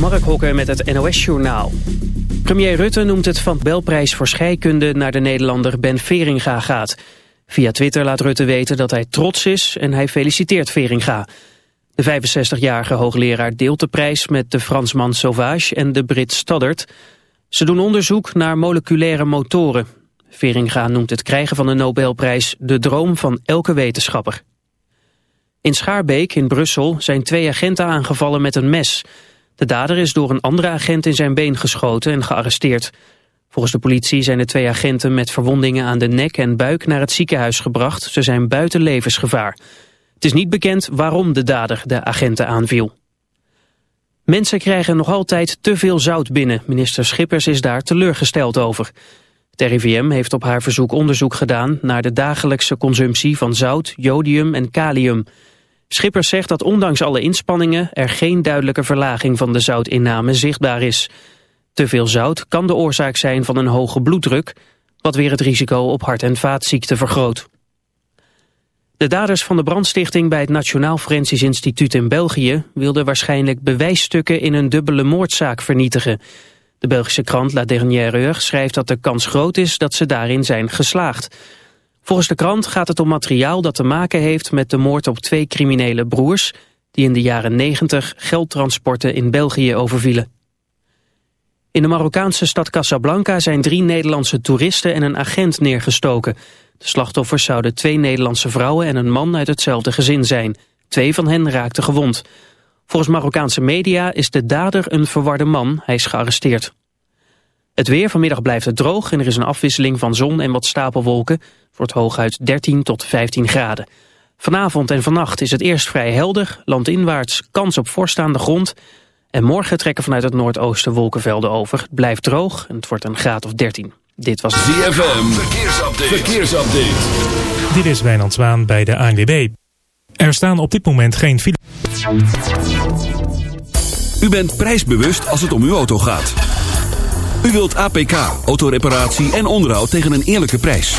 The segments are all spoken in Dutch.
Mark Hokker met het NOS-journaal. Premier Rutte noemt het van Belprijs voor scheikunde naar de Nederlander Ben Veringa gaat. Via Twitter laat Rutte weten dat hij trots is en hij feliciteert Veringa. De 65-jarige hoogleraar deelt de prijs met de Fransman Sauvage en de Brit Stoddard. Ze doen onderzoek naar moleculaire motoren. Veringa noemt het krijgen van de Nobelprijs de droom van elke wetenschapper. In Schaarbeek in Brussel zijn twee agenten aangevallen met een mes. De dader is door een andere agent in zijn been geschoten en gearresteerd. Volgens de politie zijn de twee agenten met verwondingen aan de nek en buik naar het ziekenhuis gebracht. Ze zijn buiten levensgevaar. Het is niet bekend waarom de dader de agenten aanviel. Mensen krijgen nog altijd te veel zout binnen. Minister Schippers is daar teleurgesteld over. Het RIVM heeft op haar verzoek onderzoek gedaan naar de dagelijkse consumptie van zout, jodium en kalium. Schippers zegt dat ondanks alle inspanningen er geen duidelijke verlaging van de zoutinname zichtbaar is. Te veel zout kan de oorzaak zijn van een hoge bloeddruk, wat weer het risico op hart- en vaatziekten vergroot. De daders van de brandstichting bij het Nationaal Forensisch Instituut in België wilden waarschijnlijk bewijsstukken in een dubbele moordzaak vernietigen. De Belgische krant La Dernière Heure schrijft dat de kans groot is dat ze daarin zijn geslaagd. Volgens de krant gaat het om materiaal dat te maken heeft met de moord op twee criminele broers... die in de jaren 90 geldtransporten in België overvielen. In de Marokkaanse stad Casablanca zijn drie Nederlandse toeristen en een agent neergestoken. De slachtoffers zouden twee Nederlandse vrouwen en een man uit hetzelfde gezin zijn. Twee van hen raakten gewond. Volgens Marokkaanse media is de dader een verwarde man. Hij is gearresteerd. Het weer, vanmiddag blijft het droog en er is een afwisseling van zon en wat stapelwolken. Het wordt hooguit 13 tot 15 graden. Vanavond en vannacht is het eerst vrij helder, landinwaarts kans op voorstaande grond. En morgen trekken vanuit het noordoosten wolkenvelden over. Het blijft droog en het wordt een graad of 13. Dit was ZFM, verkeersupdate. verkeersupdate. Dit is Wijnand Zwaan bij de ANWB. Er staan op dit moment geen files. U bent prijsbewust als het om uw auto gaat. U wilt APK, autoreparatie en onderhoud tegen een eerlijke prijs.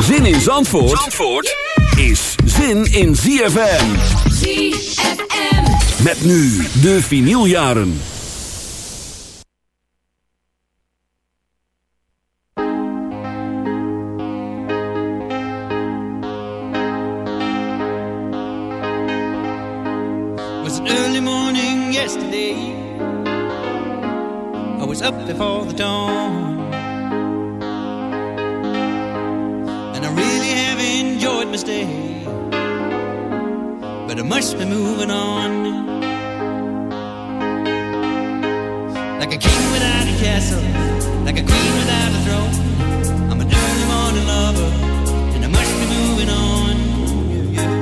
Zin in Zandvoort, Zandvoort is zin in ZFM. ZFM. Met nu de vinyljaren. was an early morning yesterday. I was up before the dawn. My stay. But I must be moving on. Like a king without a castle, like a queen without a throne. I'm an early morning lover, and I must be moving on. Yeah, yeah.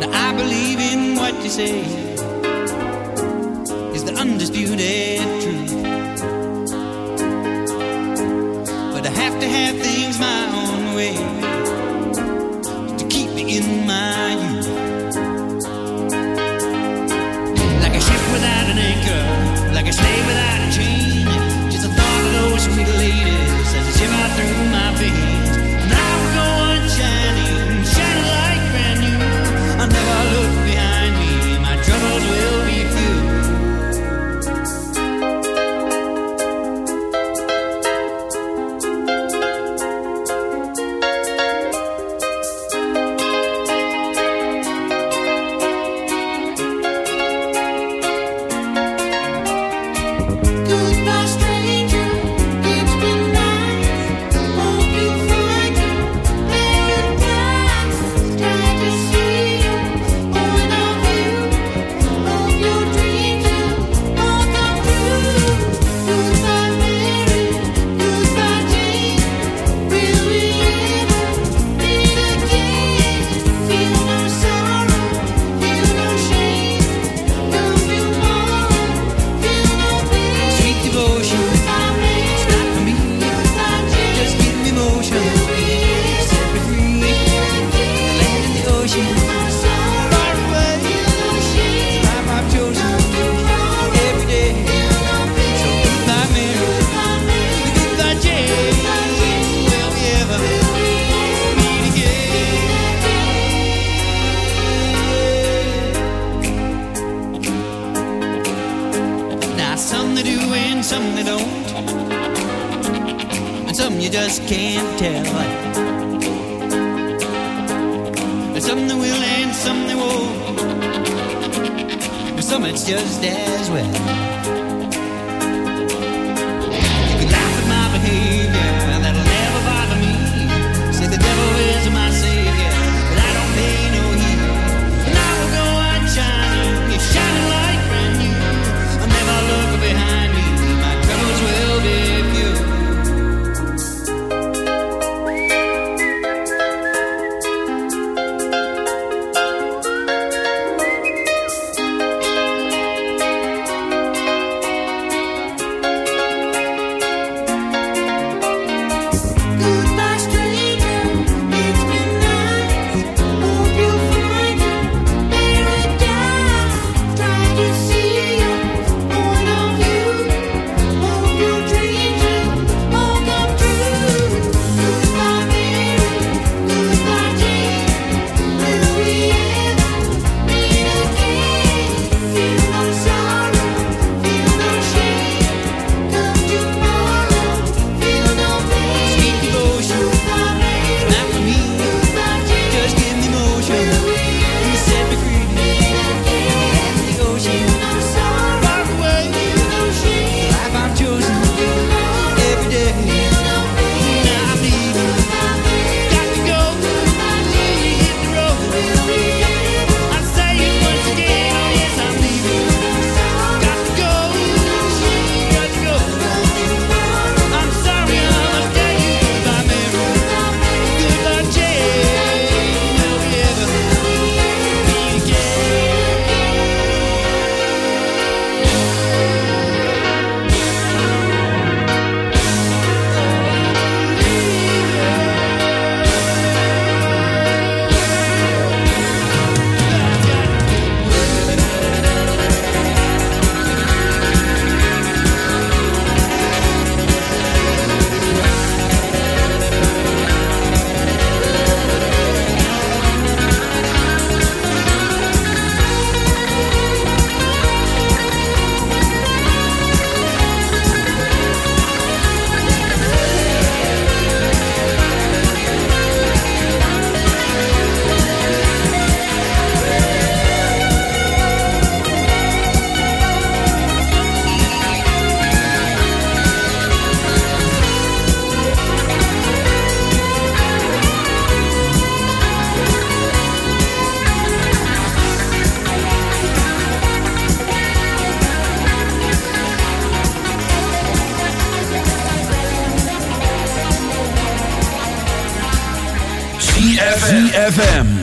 Now I believe in what you say is the undisputed truth. But I have to have things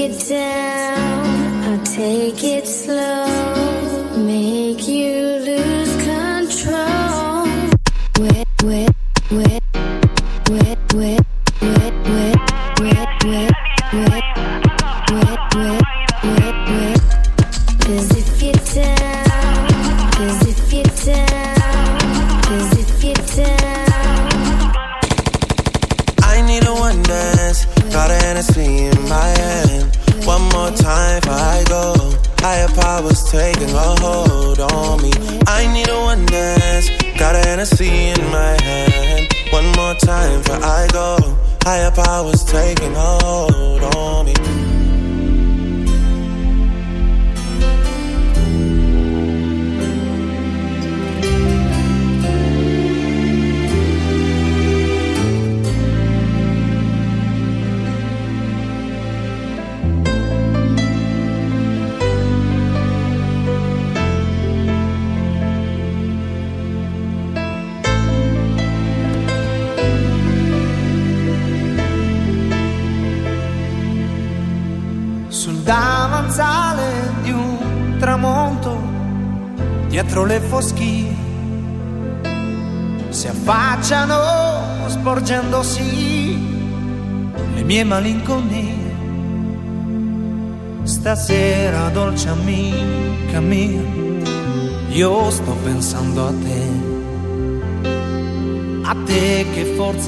You're down, I'll take it slow, make you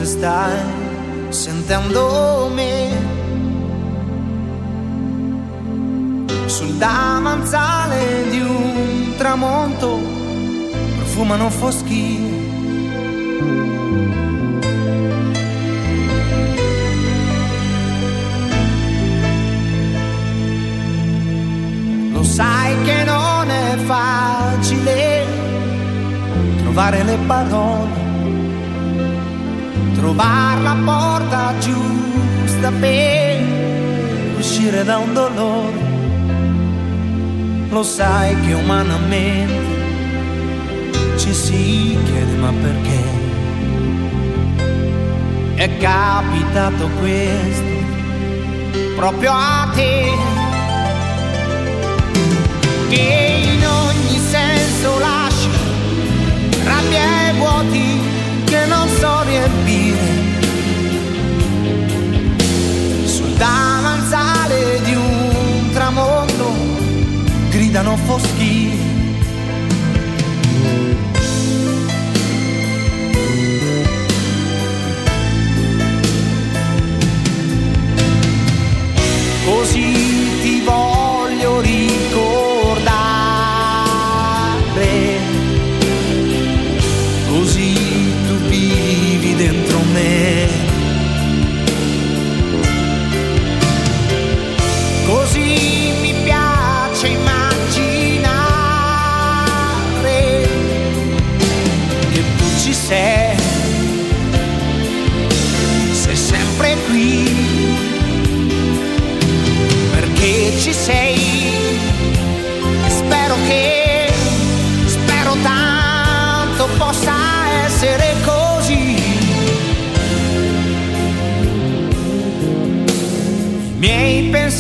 forse stai sentendo me. sul davanzale di un tramonto profumano foschie. Lo sai che non è facile trovare le parole, trovare la porta giusta per uscire da un dolore. Lo sai che umanamente ci si chiede ma perché? È capitato questo proprio a te. Che in ogni senso lasci rabbia e vuoti che non so riempire davanzale di un tramonto gridano foschi. Così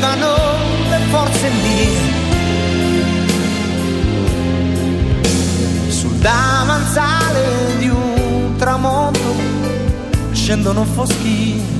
arrivano le forze mie. Sul davanzale di un tramonto scendono foschi.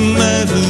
never